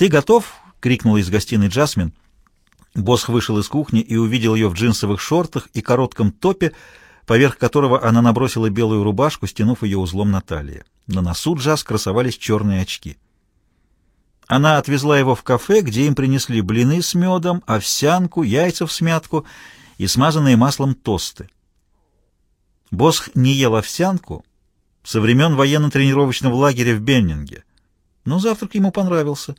«Ты готов?» — крикнула из гостиной Джасмин. Босх вышел из кухни и увидел ее в джинсовых шортах и коротком топе, поверх которого она набросила белую рубашку, стянув ее узлом на талии. На носу Джаз красовались черные очки. Она отвезла его в кафе, где им принесли блины с медом, овсянку, яйца в смятку и смазанные маслом тосты. Босх не ел овсянку со времен военно-тренировочного лагеря в Беннинге, но завтрак ему понравился.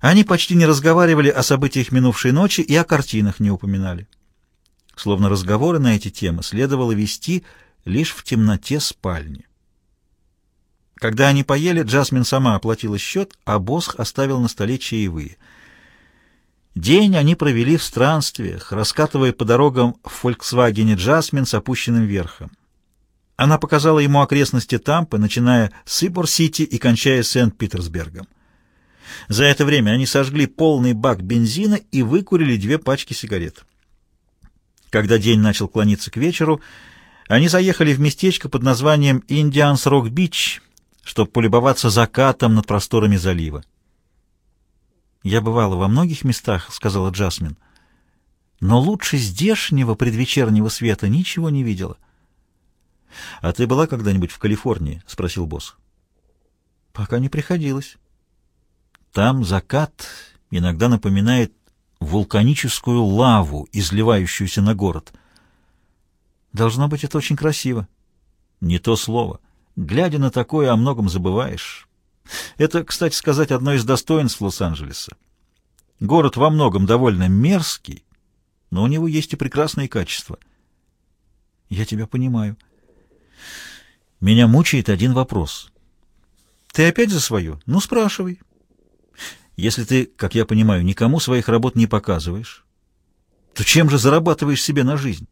Они почти не разговаривали о событиях минувшей ночи и о картинах не упоминали. Словно разговоры на эти темы следовало вести лишь в темноте спальни. Когда они поели, Джасмин сама оплатила счет, а Босх оставил на столе чаевые. День они провели в странствиях, раскатывая по дорогам в «Фольксвагене» Джасмин с опущенным верхом. Она показала ему окрестности Тампы, начиная с Ибор-Сити и кончая Сент-Питерсбергом. За это время они сожгли полный бак бензина и выкурили две пачки сигарет. Когда день начал клониться к вечеру, они заехали в местечко под названием «Индианс Рок Бич», чтобы полюбоваться закатом над просторами залива. «Я бывала во многих местах», — сказала Джасмин, — «но лучше здешнего предвечернего света ничего не видела». «А ты была когда-нибудь в Калифорнии?» — спросил босс. «Пока не приходилось». «Там закат иногда напоминает вулканическую лаву, изливающуюся на город». «Должно быть, это очень красиво». «Не то слово». Глядя на такое, о многом забываешь. Это, кстати сказать, одно из достоинств Лос-Анджелеса. Город во многом довольно мерзкий, но у него есть и прекрасные качества. Я тебя понимаю. Меня мучает один вопрос. Ты опять за свое? Ну, спрашивай. Если ты, как я понимаю, никому своих работ не показываешь, то чем же зарабатываешь себе на жизнь?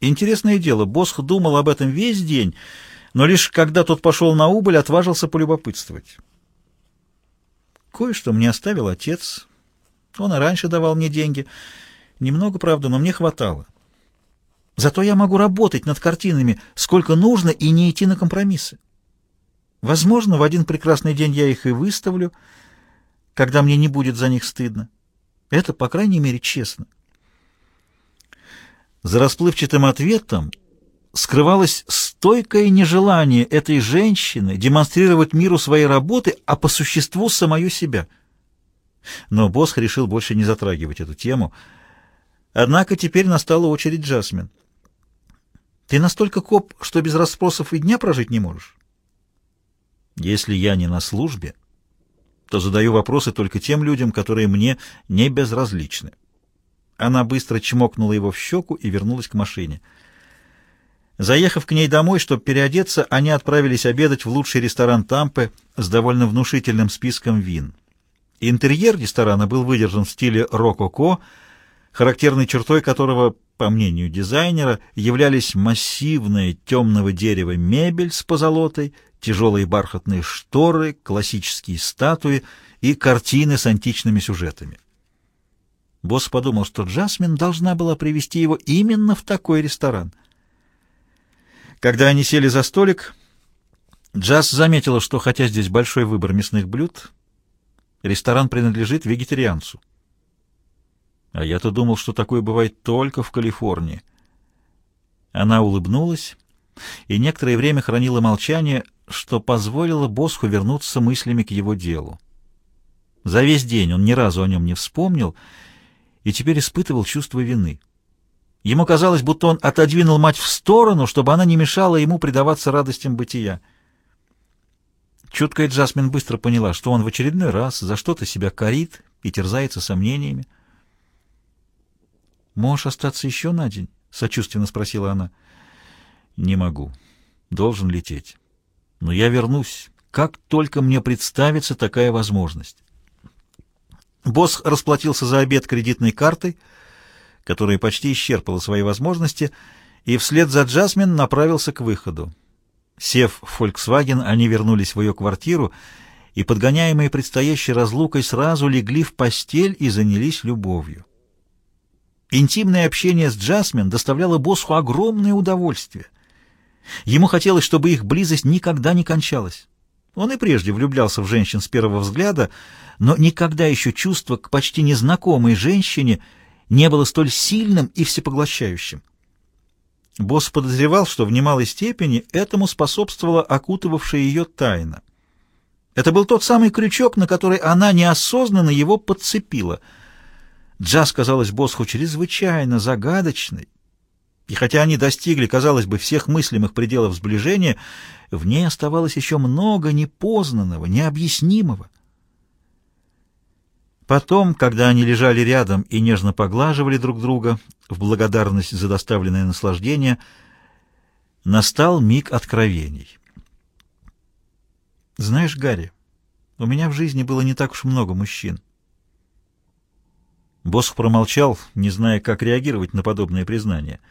Интересное дело, Босх думал об этом весь день, но лишь когда тот пошел на убыль, отважился полюбопытствовать. Кое-что мне оставил отец. Он и раньше давал мне деньги. Немного, правда, но мне хватало. Зато я могу работать над картинами сколько нужно и не идти на компромиссы. Возможно, в один прекрасный день я их и выставлю, когда мне не будет за них стыдно. Это, по крайней мере, честно. За расплывчатым ответом скрывалось стойкое нежелание этой женщины демонстрировать миру свои работы, а по существу самую себя. Но Босх решил больше не затрагивать эту тему. Однако теперь настала очередь Джасмин. «Ты настолько коп, что без расспросов и дня прожить не можешь?» «Если я не на службе, то задаю вопросы только тем людям, которые мне не безразличны». Она быстро чмокнула его в щеку и вернулась к машине. Заехав к ней домой, чтобы переодеться, они отправились обедать в лучший ресторан Тампы с довольно внушительным списком вин. Интерьер ресторана был выдержан в стиле рококо, характерной чертой которого, по мнению дизайнера, являлись массивная темного дерева мебель с позолотой, тяжелые бархатные шторы, классические статуи и картины с античными сюжетами. Босс подумал, что Джасмин должна была привести его именно в такой ресторан — когда они сели за столик, Джаз заметила, что хотя здесь большой выбор мясных блюд, ресторан принадлежит вегетарианцу. А я-то думал, что такое бывает только в Калифорнии. Она улыбнулась и некоторое время хранила молчание, что позволило Босху вернуться мыслями к его делу. За весь день он ни разу о нем не вспомнил и теперь испытывал чувство вины. Ему казалось, будто он отодвинул мать в сторону, чтобы она не мешала ему предаваться радостям бытия. Чуткая Джасмин быстро поняла, что он в очередной раз за что-то себя корит и терзается сомнениями. «Можешь остаться еще на день?» — сочувственно спросила она. «Не могу. Должен лететь. Но я вернусь, как только мне представится такая возможность». Босс расплатился за обед кредитной картой — которая почти исчерпала свои возможности, и вслед за Джасмин направился к выходу. Сев в «Фольксваген», они вернулись в ее квартиру и, подгоняемые предстоящей разлукой, сразу легли в постель и занялись любовью. Интимное общение с Джасмин доставляло боссу огромное удовольствие. Ему хотелось, чтобы их близость никогда не кончалась. Он и прежде влюблялся в женщин с первого взгляда, но никогда еще чувство к почти незнакомой женщине не было столь сильным и всепоглощающим. Босс подозревал, что в немалой степени этому способствовала окутывавшая ее тайна. Это был тот самый крючок, на который она неосознанно его подцепила. Джаз казалась Босху чрезвычайно загадочной, и хотя они достигли, казалось бы, всех мыслимых пределов сближения, в ней оставалось еще много непознанного, необъяснимого. Потом, когда они лежали рядом и нежно поглаживали друг друга в благодарность за доставленное наслаждение, настал миг откровений. «Знаешь, Гарри, у меня в жизни было не так уж много мужчин». Босх промолчал, не зная, как реагировать на подобное признание —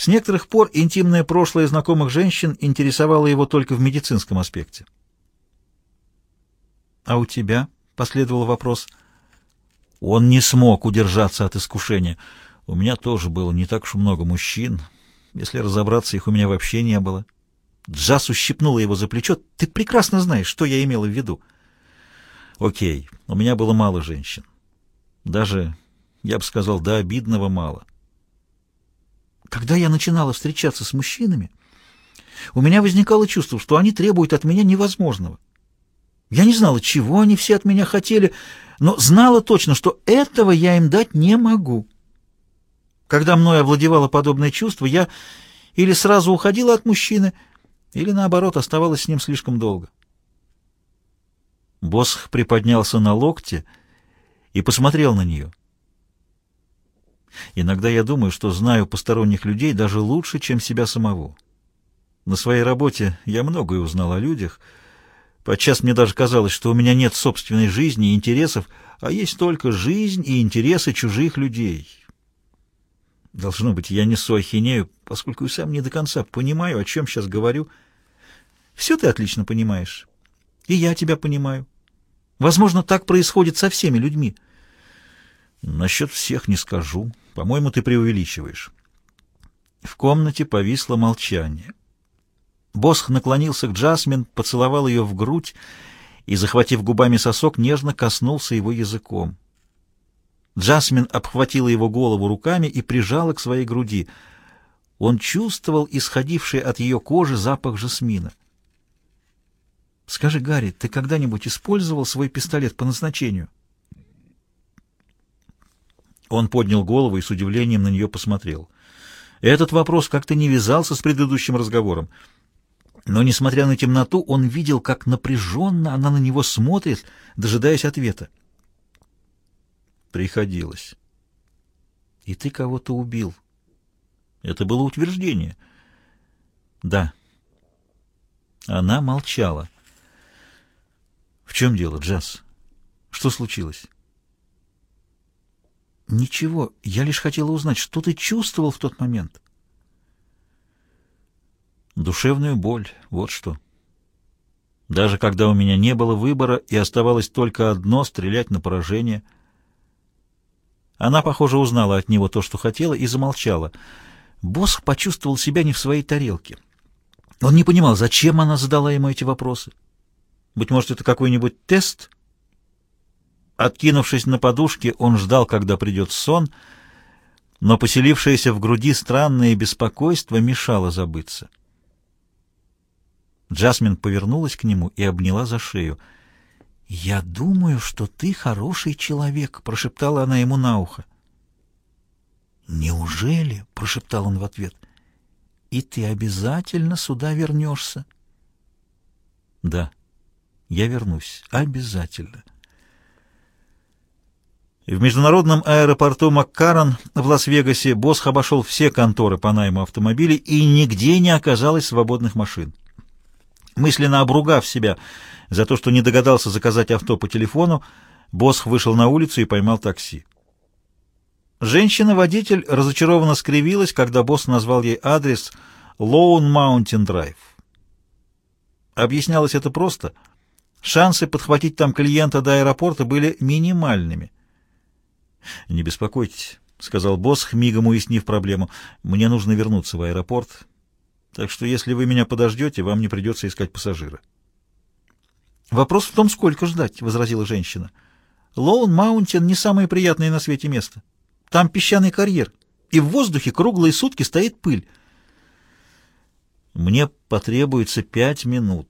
с некоторых пор интимное прошлое знакомых женщин интересовало его только в медицинском аспекте. «А у тебя?» — последовал вопрос. Он не смог удержаться от искушения. У меня тоже было не так уж много мужчин. Если разобраться, их у меня вообще не было. Джаз ущипнула его за плечо. «Ты прекрасно знаешь, что я имела в виду». «Окей, у меня было мало женщин. Даже, я бы сказал, до обидного мало. Когда я начинала встречаться с мужчинами, у меня возникало чувство, что они требуют от меня невозможного. Я не знала, чего они все от меня хотели, но знала точно, что этого я им дать не могу. Когда мной овладевало подобное чувство, я или сразу уходила от мужчины, или, наоборот, оставалась с ним слишком долго. Босх приподнялся на локте и посмотрел на нее. Иногда я думаю, что знаю посторонних людей даже лучше, чем себя самого. На своей работе я многое узнал о людях. Подчас мне даже казалось, что у меня нет собственной жизни и интересов, а есть только жизнь и интересы чужих людей. Должно быть, я несу ахинею, поскольку и сам не до конца понимаю, о чем сейчас говорю. Все ты отлично понимаешь. И я тебя понимаю. Возможно, так происходит со всеми людьми. Насчет всех не скажу. По-моему, ты преувеличиваешь. В комнате повисло молчание. Босх наклонился к Джасмин, поцеловал ее в грудь и, захватив губами сосок, нежно коснулся его языком. Джасмин обхватила его голову руками и прижала к своей груди. Он чувствовал исходивший от ее кожи запах жасмина. «Скажи, Гарри, ты когда-нибудь использовал свой пистолет по назначению?» Он поднял голову и с удивлением на нее посмотрел. Этот вопрос как-то не вязался с предыдущим разговором. Но, несмотря на темноту, он видел, как напряженно она на него смотрит, дожидаясь ответа. Приходилось. И ты кого-то убил. Это было утверждение. Да. Она молчала. В чем дело, Джаз? Что случилось? Ничего, я лишь хотела узнать, что ты чувствовал в тот момент. Душевную боль, вот что. Даже когда у меня не было выбора и оставалось только одно — стрелять на поражение. Она, похоже, узнала от него то, что хотела, и замолчала. Босх почувствовал себя не в своей тарелке. Он не понимал, зачем она задала ему эти вопросы. Быть может, это какой-нибудь тест — Откинувшись на подушке, он ждал, когда придет сон, но поселившееся в груди странное беспокойство мешало забыться. Джасмин повернулась к нему и обняла за шею. «Я думаю, что ты хороший человек», — прошептала она ему на ухо. «Неужели?» — прошептал он в ответ. «И ты обязательно сюда вернешься?» «Да, я вернусь. Обязательно». В международном аэропорту Маккарон в Лас-Вегасе Босх обошел все конторы по найму автомобилей и нигде не оказалось свободных машин. Мысленно обругав себя за то, что не догадался заказать авто по телефону, Босх вышел на улицу и поймал такси. Женщина-водитель разочарованно скривилась, когда босс назвал ей адрес Lone Mountain Drive. Объяснялось это просто. Шансы подхватить там клиента до аэропорта были минимальными. «Не беспокойтесь», — сказал босс, мигом уяснив проблему. «Мне нужно вернуться в аэропорт, так что если вы меня подождете, вам не придется искать пассажира». «Вопрос в том, сколько ждать», — возразила женщина. «Лоун Маунтин не самое приятное на свете место. Там песчаный карьер, и в воздухе круглые сутки стоит пыль». «Мне потребуется пять минут.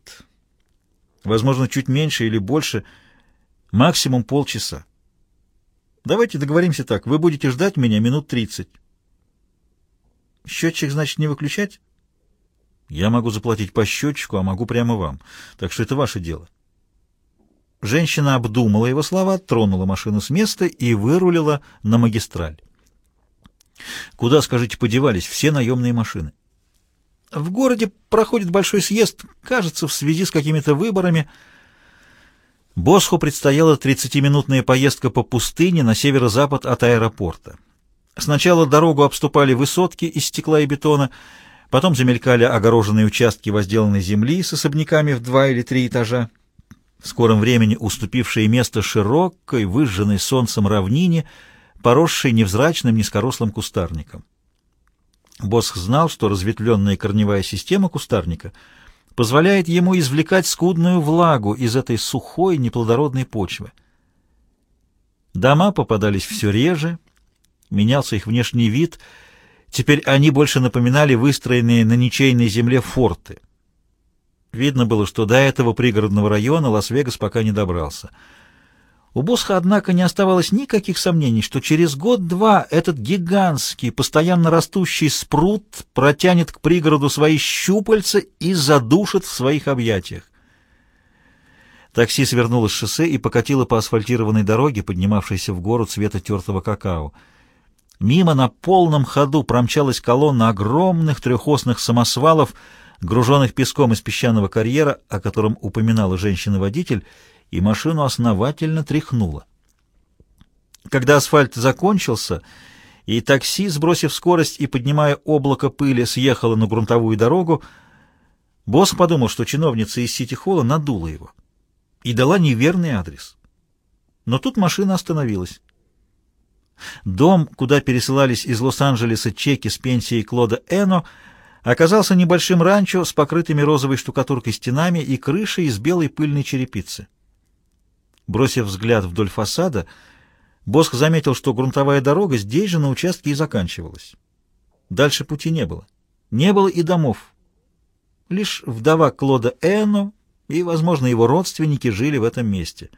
Возможно, чуть меньше или больше, максимум полчаса. Давайте договоримся так. Вы будете ждать меня минут тридцать». «Счетчик, значит, не выключать?» «Я могу заплатить по счетчику, а могу прямо вам. Так что это ваше дело». Женщина обдумала его слова, тронула машину с места и вырулила на магистраль. Куда, скажите, подевались все наемные машины? В городе проходит большой съезд, кажется, в связи с какими-то выборами. Босху предстояла 30-минутная поездка по пустыне на северо-запад от аэропорта. Сначала дорогу обступали высотки из стекла и бетона, потом замелькали огороженные участки возделанной земли с особняками в два или три этажа в скором времени уступившее место широкой, выжженной солнцем равнине, поросшей невзрачным низкорослым кустарником. Босх знал, что разветвленная корневая система кустарника позволяет ему извлекать скудную влагу из этой сухой, неплодородной почвы. Дома попадались все реже, менялся их внешний вид, теперь они больше напоминали выстроенные на ничейной земле форты — Видно было, что до этого пригородного района Лас-Вегас пока не добрался. У Босха, однако, не оставалось никаких сомнений, что через год-два этот гигантский, постоянно растущий спрут протянет к пригороду свои щупальца и задушит в своих объятиях. Такси свернуло с шоссе и покатило по асфальтированной дороге, поднимавшейся в гору цвета тертого какао. Мимо на полном ходу промчалась колонна огромных трехосных самосвалов — груженных песком из песчаного карьера, о котором упоминала женщина-водитель, и машину основательно тряхнуло. Когда асфальт закончился, и такси, сбросив скорость и поднимая облако пыли, съехало на грунтовую дорогу, босс подумал, что чиновница из Сити-Холла надула его и дала неверный адрес. Но тут машина остановилась. Дом, куда пересылались из Лос-Анджелеса чеки с пенсией Клода Эно, оказался небольшим ранчо с покрытыми розовой штукатуркой стенами и крышей из белой пыльной черепицы. Бросив взгляд вдоль фасада, Босх заметил, что грунтовая дорога здесь же на участке и заканчивалась. Дальше пути не было. Не было и домов. Лишь вдова Клода Эно и, возможно, его родственники жили в этом месте.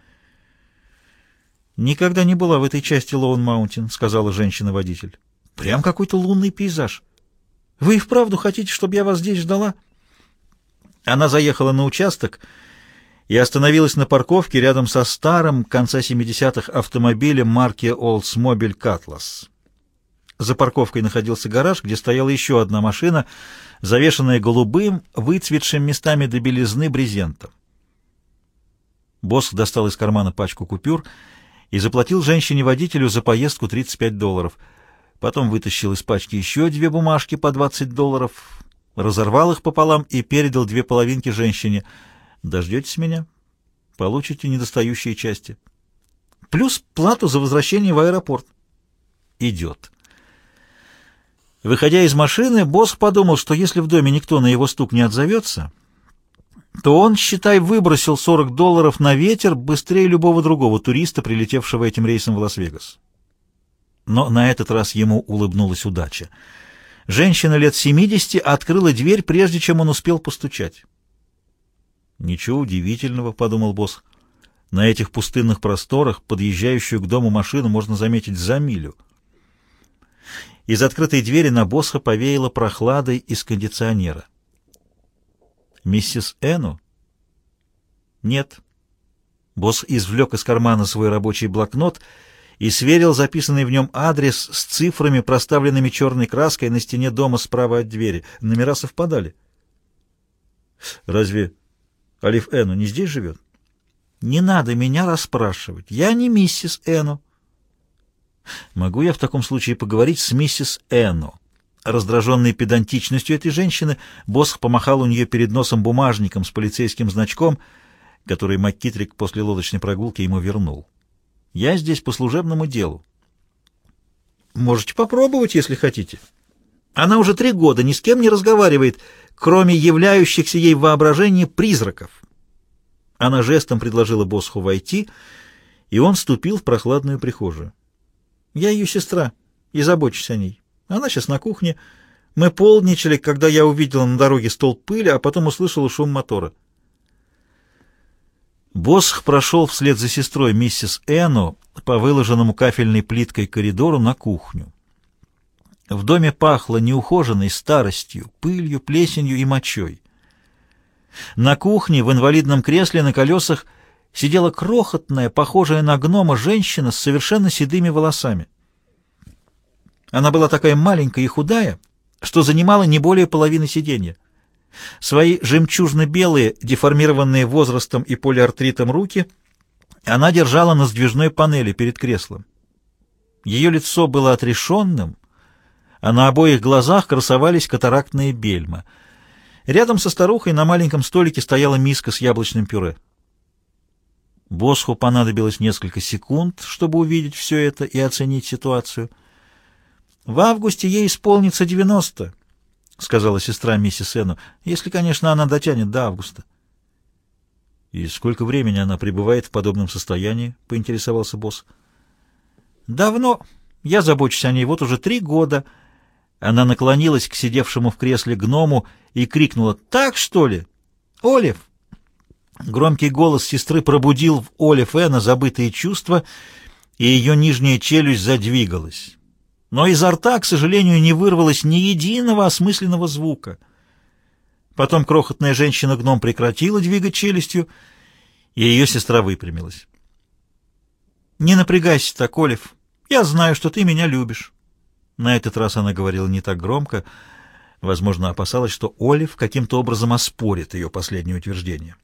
«Никогда не была в этой части Лоун-Маунтин», — сказала женщина-водитель. «Прям какой-то лунный пейзаж». Вы и вправду хотите, чтобы я вас здесь ждала?» Она заехала на участок и остановилась на парковке рядом со старым конца 70-х автомобилем марки Oldsmobile Cutlass. За парковкой находился гараж, где стояла еще одна машина, завешенная голубым, выцветшим местами до белизны брезентом. Босс достал из кармана пачку купюр и заплатил женщине-водителю за поездку 35 долларов — Потом вытащил из пачки еще две бумажки по 20 долларов, разорвал их пополам и передал две половинки женщине. «Дождетесь меня? Получите недостающие части. Плюс плату за возвращение в аэропорт». «Идет». Выходя из машины, босс подумал, что если в доме никто на его стук не отзовется, то он, считай, выбросил 40 долларов на ветер быстрее любого другого туриста, прилетевшего этим рейсом в Лас-Вегас. Но на этот раз ему улыбнулась удача. Женщина лет 70 открыла дверь, прежде чем он успел постучать. «Ничего удивительного», — подумал босс. «На этих пустынных просторах подъезжающую к дому машину можно заметить за милю». Из открытой двери на босса повеяло прохладой из кондиционера. «Миссис Эну?» «Нет». Босс извлек из кармана свой рабочий блокнот и сверил записанный в нем адрес с цифрами, проставленными черной краской на стене дома справа от двери. Номера совпадали. «Разве Алиф Эну не здесь живет?» «Не надо меня расспрашивать. Я не миссис Эну». «Могу я в таком случае поговорить с миссис Эну?» Раздраженный педантичностью этой женщины, Босх помахал у нее перед носом бумажником с полицейским значком, который МакКитрик после лодочной прогулки ему вернул. Я здесь по служебному делу. Можете попробовать, если хотите. Она уже три года ни с кем не разговаривает, кроме являющихся ей в призраков. Она жестом предложила Босху войти, и он вступил в прохладную прихожую. «Я ее сестра, и забочусь о ней. Она сейчас на кухне. Мы полдничали, когда я увидела на дороге столб пыли, а потом услышала шум мотора». Босх прошел вслед за сестрой миссис Эну по выложенному кафельной плиткой коридору на кухню. В доме пахло неухоженной старостью, пылью, плесенью и мочой. На кухне в инвалидном кресле на колесах сидела крохотная, похожая на гнома женщина с совершенно седыми волосами. Она была такая маленькая и худая, что занимала не более половины сиденья. Свои жемчужно-белые, деформированные возрастом и полиартритом руки она держала на сдвижной панели перед креслом. Ее лицо было отрешенным, а на обоих глазах красовались катарактные бельма. Рядом со старухой на маленьком столике стояла миска с яблочным пюре. Босху понадобилось несколько секунд, чтобы увидеть все это и оценить ситуацию. «В августе ей исполнится девяносто», — сказала сестра миссис Эну, — «если, конечно, она дотянет до августа». «И сколько времени она пребывает в подобном состоянии?» — поинтересовался босс. «Давно. Я забочусь о ней вот уже три года». Она наклонилась к сидевшему в кресле гному и крикнула «Так, что ли? Олив!» Громкий голос сестры пробудил в Олив Эна забытые чувства, и ее нижняя челюсть задвигалась. Но изо рта, к сожалению, не вырвалось ни единого осмысленного звука. Потом крохотная женщина-гном прекратила двигать челюстью, и ее сестра выпрямилась. «Не напрягайся так, Олив. Я знаю, что ты меня любишь». На этот раз она говорила не так громко, возможно, опасалась, что Олив каким-то образом оспорит ее последнее утверждение.